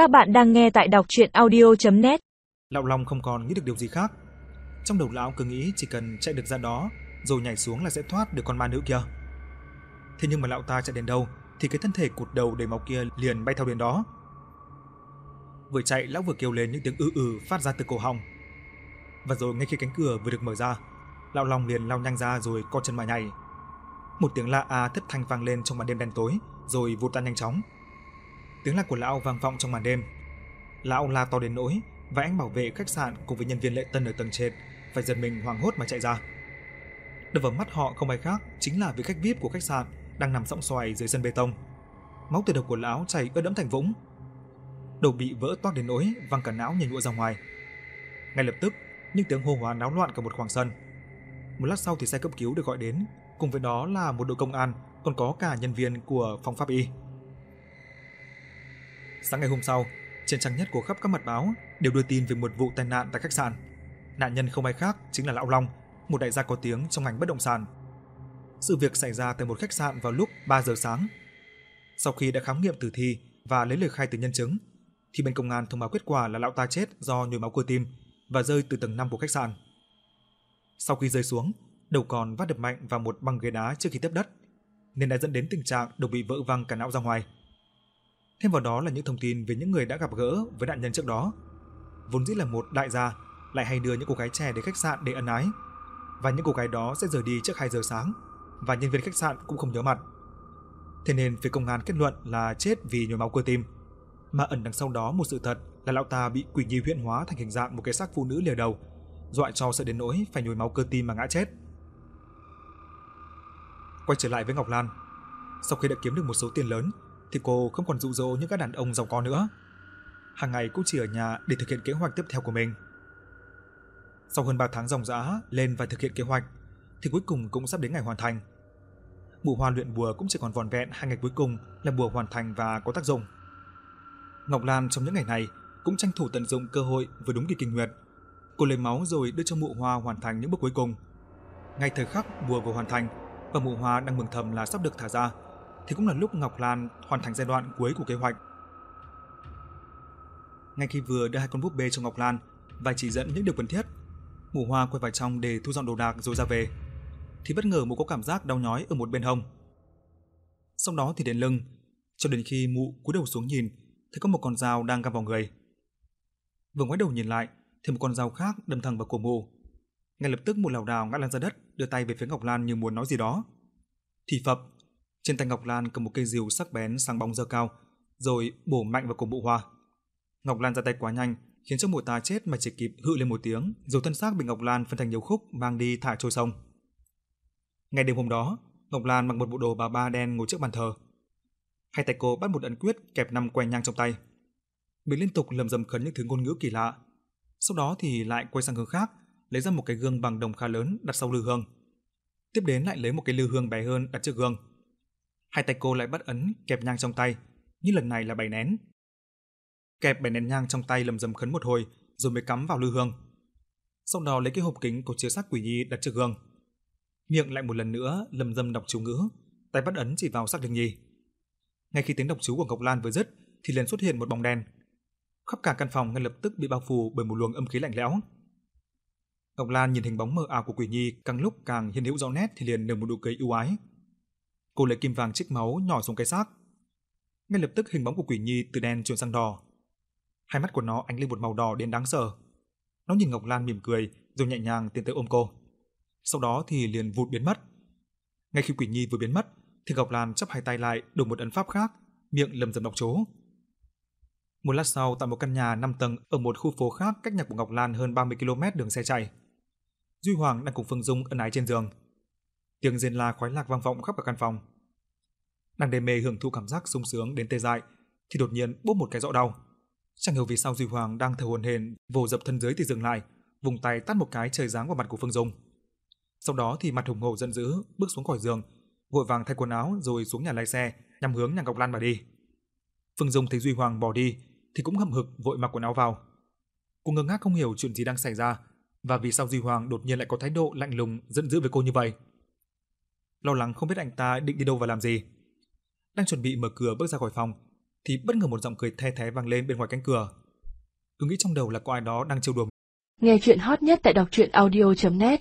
Các bạn đang nghe tại đọc chuyện audio.net Lão Long không còn nghĩ được điều gì khác. Trong đầu lão cứ nghĩ chỉ cần chạy được ra đó rồi nhảy xuống là sẽ thoát được con ma nữ kia. Thế nhưng mà lão ta chạy đến đâu thì cái thân thể cụt đầu đầy máu kia liền bay theo đến đó. Vừa chạy lão vừa kêu lên những tiếng ư ư phát ra từ cổ họng. Và rồi ngay khi cánh cửa vừa được mở ra, lão Long liền lao nhanh ra rồi co chân mà nhảy. Một tiếng la a thất thanh vang lên trong màn đêm đen tối rồi vụt tan nhanh chóng. Tiếng la của lão vang vọng trong màn đêm. Lão la to đến nỗi và anh bảo vệ khách sạn cùng với nhân viên lễ tân ở tầng trên phải giật mình hoảng hốt mà chạy ra. Đập vào mắt họ không ai khác chính là vị khách VIP của khách sạn đang nằm sõng xoài dưới sân bê tông. Máu từ đầu của lão chảy ướt đẫm thành vũng. Đầu bị vỡ toát đến nỗi văng cả não nhảy nhụa ra ngoài. Ngay lập tức, những tiếng hô hoán náo loạn cả một khoảng sân. Một lát sau thì xe cấp cứu được gọi đến, cùng với đó là một đội công an, còn có cả nhân viên của phòng pháp y. Sáng ngày hôm sau, trên trang nhất của khắp các mặt báo đều đưa tin về một vụ tai nạn tại khách sạn. Nạn nhân không ai khác chính là Lão Long, một đại gia có tiếng trong ngành bất động sản. Sự việc xảy ra tại một khách sạn vào lúc 3 giờ sáng. Sau khi đã khám nghiệm tử thi và lấy lời khai từ nhân chứng, thì bên công an thông báo kết quả là lão ta chết do nhồi máu cơ tim và rơi từ tầng 5 của khách sạn. Sau khi rơi xuống, đầu còn vắt đập mạnh vào một băng ghế đá trước khi tiếp đất, nên đã dẫn đến tình trạng đầu bị vỡ văng cả não ra ngoài. Thêm vào đó là những thông tin về những người đã gặp gỡ với nạn nhân trước đó. Vốn dĩ là một đại gia lại hay đưa những cô gái trẻ đến khách sạn để ân ái, và những cô gái đó sẽ rời đi trước 2 giờ sáng, và nhân viên khách sạn cũng không nhớ mặt. Thế nên phía công an kết luận là chết vì nhồi máu cơ tim, mà ẩn đằng sau đó một sự thật là lão ta bị quỷ nhi huyễn hóa thành hình dạng một cái xác phụ nữ lìa đầu, dọa cho sợ đến nỗi phải nhồi máu cơ tim mà ngã chết. Quay trở lại với Ngọc Lan, sau khi đã kiếm được một số tiền lớn thì cô không còn dụ dỗ những các đàn ông giàu có nữa. Hàng ngày cô chỉ ở nhà để thực hiện kế hoạch tiếp theo của mình. Sau hơn 3 tháng ròng rã lên và thực hiện kế hoạch, thì cuối cùng cũng sắp đến ngày hoàn thành. bùa hoa luyện bùa cũng chỉ còn vòn vẹn hai ngày cuối cùng là bùa hoàn thành và có tác dụng. Ngọc Lan trong những ngày này cũng tranh thủ tận dụng cơ hội vừa đúng kỳ kinh nguyệt. Cô lấy máu rồi đưa cho mụ hoa hoàn thành những bước cuối cùng. Ngay thời khắc bùa vừa hoàn thành và mụ hoa đang mừng thầm là sắp được thả ra thì cũng là lúc Ngọc Lan hoàn thành giai đoạn cuối của kế hoạch. Ngay khi vừa đưa hai con búp bê cho Ngọc Lan và chỉ dẫn những điều cần thiết, Mụ Hoa quay vào trong để thu dọn đồ đạc rồi ra về, thì bất ngờ mụ có cảm giác đau nhói ở một bên hông. Sau đó thì đến lưng, cho đến khi mụ cúi đầu xuống nhìn, thấy có một con dao đang găm vào người. Vừa ngoái đầu nhìn lại, thì một con dao khác đâm thẳng vào cổ mụ. Ngay lập tức mụ lảo đảo ngã lăn ra đất, đưa tay về phía Ngọc Lan như muốn nói gì đó. Thì phập, trên tay Ngọc Lan cầm một cây rìu sắc bén sáng bóng dơ cao, rồi bổ mạnh vào cổ bụ hoa. Ngọc Lan ra tay quá nhanh, khiến cho mụ ta chết mà chỉ kịp hự lên một tiếng, rồi thân xác bị Ngọc Lan phân thành nhiều khúc mang đi thả trôi sông. Ngày đêm hôm đó, Ngọc Lan mặc một bộ đồ bà ba đen ngồi trước bàn thờ. Hai tay cô bắt một ấn quyết kẹp năm que nhang trong tay. Mình liên tục lầm rầm khấn những thứ ngôn ngữ kỳ lạ. Sau đó thì lại quay sang hướng khác, lấy ra một cái gương bằng đồng khá lớn đặt sau lư hương. Tiếp đến lại lấy một cái lư hương bé hơn đặt trước gương. Hai tay cô lại bắt ấn kẹp nhang trong tay, nhưng lần này là bảy nén. Kẹp bảy nén nhang trong tay lầm rầm khấn một hồi, rồi mới cắm vào lư hương. Sau đó lấy cái hộp kính có chứa xác quỷ nhi đặt trước gương. Miệng lại một lần nữa lầm rầm đọc chú ngữ, tay bắt ấn chỉ vào xác đường Nhi. Ngay khi tiếng đọc chú của Ngọc Lan vừa dứt, thì liền xuất hiện một bóng đen. Khắp cả căn phòng ngay lập tức bị bao phủ bởi một luồng âm khí lạnh lẽo. Ngọc Lan nhìn hình bóng mờ ảo của Quỷ Nhi càng lúc càng hiện hữu rõ nét thì liền nở một nụ cười ưu ái. Cô lấy kim vàng trích máu nhỏ xuống cái xác. Ngay lập tức hình bóng của Quỷ Nhi từ đen chuyển sang đỏ. Hai mắt của nó ánh lên một màu đỏ đến đáng sợ. Nó nhìn Ngọc Lan mỉm cười rồi nhẹ nhàng tiến tới ôm cô. Sau đó thì liền vụt biến mất. Ngay khi Quỷ Nhi vừa biến mất thì Ngọc Lan chắp hai tay lại đổ một ấn pháp khác, miệng lầm rầm đọc chú. Một lát sau tại một căn nhà 5 tầng ở một khu phố khác cách nhà của Ngọc Lan hơn 30 km đường xe chạy. Duy Hoàng đang cùng Phương Dung ân ái trên giường. Tiếng rên la khoái lạc vang vọng khắp cả căn phòng. Đang đê mê hưởng thụ cảm giác sung sướng đến tê dại thì đột nhiên bốp một cái rõ đau. Chẳng hiểu vì sao Duy Hoàng đang thở hổn hển, vồ dập thân dưới thì dừng lại, vùng tay tát một cái trời giáng vào mặt của Phương Dung. Sau đó thì mặt hùng hổ giận dữ bước xuống khỏi giường, vội vàng thay quần áo rồi xuống nhà lái xe nhằm hướng nhà Ngọc Lan mà đi. Phương Dung thấy Duy Hoàng bỏ đi thì cũng hậm hực vội mặc quần áo vào. Cô ngơ ngác không hiểu chuyện gì đang xảy ra và vì sao Duy Hoàng đột nhiên lại có thái độ lạnh lùng giận dữ với cô như vậy. Lo lắng không biết anh ta định đi đâu và làm gì. Đang chuẩn bị mở cửa bước ra khỏi phòng, thì bất ngờ một giọng cười the thé vang lên bên ngoài cánh cửa. Tôi nghĩ trong đầu là có ai đó đang trêu đùa. Nghe chuyện hot nhất tại đọc truyện audio.net